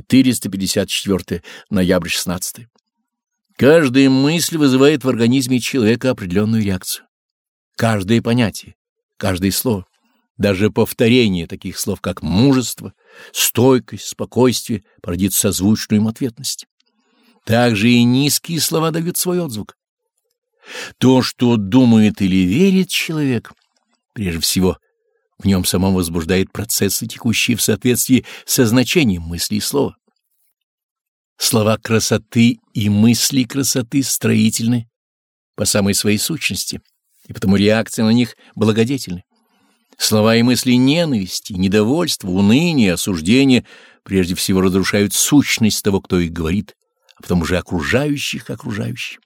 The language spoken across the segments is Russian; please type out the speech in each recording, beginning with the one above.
454 ноябрь 16 Каждая мысль вызывает в организме человека определенную реакцию. Каждое понятие, каждое слово, даже повторение таких слов, как мужество, стойкость, спокойствие, породит созвучную им ответность. Также и низкие слова дают свой отзвук. То, что думает или верит человек, прежде всего, в нем самом возбуждает процессы, текущие в соответствии со значением мысли и слова. Слова красоты и мысли красоты строительны по самой своей сущности, и потому реакция на них благодетельны. Слова и мысли ненависти, недовольства, уныния, осуждения прежде всего разрушают сущность того, кто их говорит, а потом уже окружающих окружающих.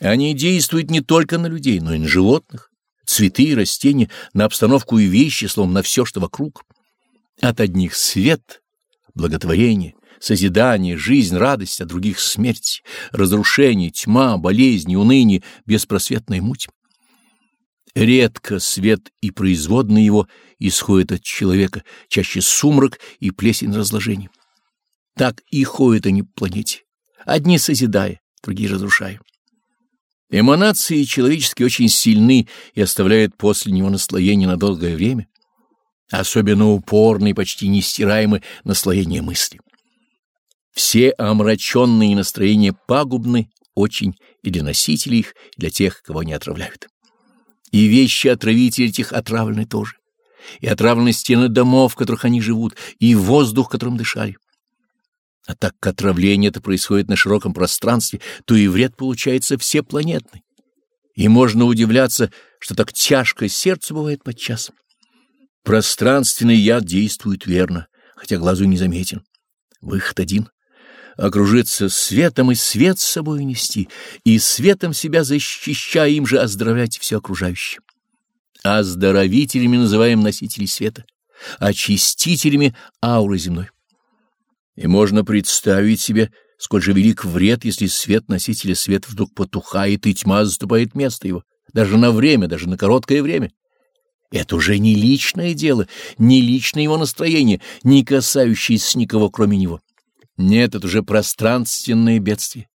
Они действуют не только на людей, но и на животных, цветы и растения, на обстановку и вещи, словом, на все, что вокруг. От одних свет, благотворение, созидание, жизнь, радость, от других смерть, разрушение, тьма, болезни, уныние, беспросветная муть. Редко свет и производные его исходят от человека, чаще сумрак и плесень разложения. Так и ходят они по планете, одни созидая, другие разрушая. Эманации человеческие очень сильны и оставляют после него наслоение на долгое время, особенно упорные, почти нестираемые наслоения мысли. Все омраченные настроения пагубны очень и для носителей их, и для тех, кого они отравляют. И вещи отравителей этих отравлены тоже, и отравлены стены домов, в которых они живут, и воздух, которым дышали. А так как отравление это происходит на широком пространстве, то и вред получается всепланетный. И можно удивляться, что так тяжко сердце бывает подчас. Пространственный яд действует верно, хотя глазу не заметен. Выход один — окружиться светом и свет с собой нести, и светом себя защищая им же оздоровлять все окружающее. Оздоровителями называем носителей света, очистителями ауры земной. И можно представить себе, сколь же велик вред, если свет носителя света вдруг потухает, и тьма заступает место его, даже на время, даже на короткое время. Это уже не личное дело, не личное его настроение, не касающееся никого, кроме него. Нет, это уже пространственное бедствие,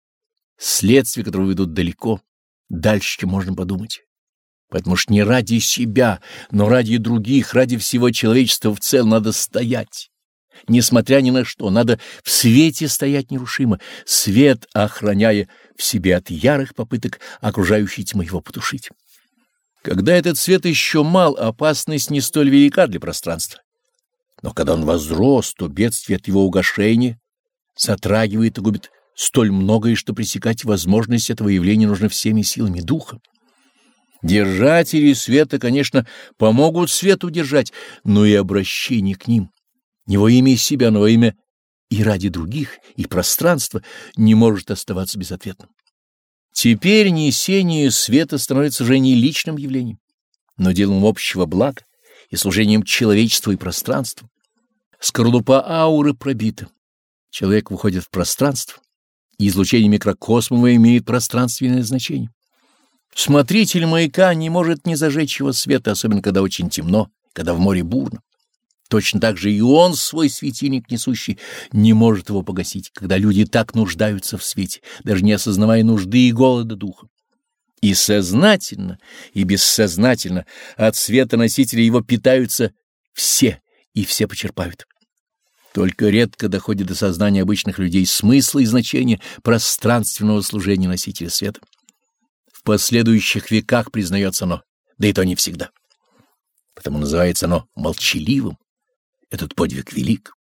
следствие которого ведут далеко, дальше, чем можно подумать. Поэтому ж не ради себя, но ради других, ради всего человечества в целом надо стоять несмотря ни на что, надо в свете стоять нерушимо, свет охраняя в себе от ярых попыток окружающей тьмы его потушить. Когда этот свет еще мал, опасность не столь велика для пространства. Но когда он возрос, то бедствие от его угошения затрагивает и губит столь многое, что пресекать возможность этого явления нужно всеми силами духа. Держатели света, конечно, помогут свет удержать, но и обращение к ним не во имя себя, но во имя и ради других, и пространства не может оставаться безответным. Теперь несение света становится уже не личным явлением, но делом общего блага и служением человечеству и пространству. Скорлупа ауры пробита. Человек выходит в пространство, и излучение микрокосмова имеет пространственное значение. Смотритель маяка не может не зажечь его света, особенно когда очень темно, когда в море бурно. Точно так же и он, свой светильник несущий, не может его погасить, когда люди так нуждаются в свете, даже не осознавая нужды и голода духа. И сознательно, и бессознательно от света носителя его питаются все, и все почерпают. Только редко доходит до сознания обычных людей смысла и значения пространственного служения носителя света. В последующих веках признается оно, да и то не всегда. Потому называется оно молчаливым, этот подвиг велик.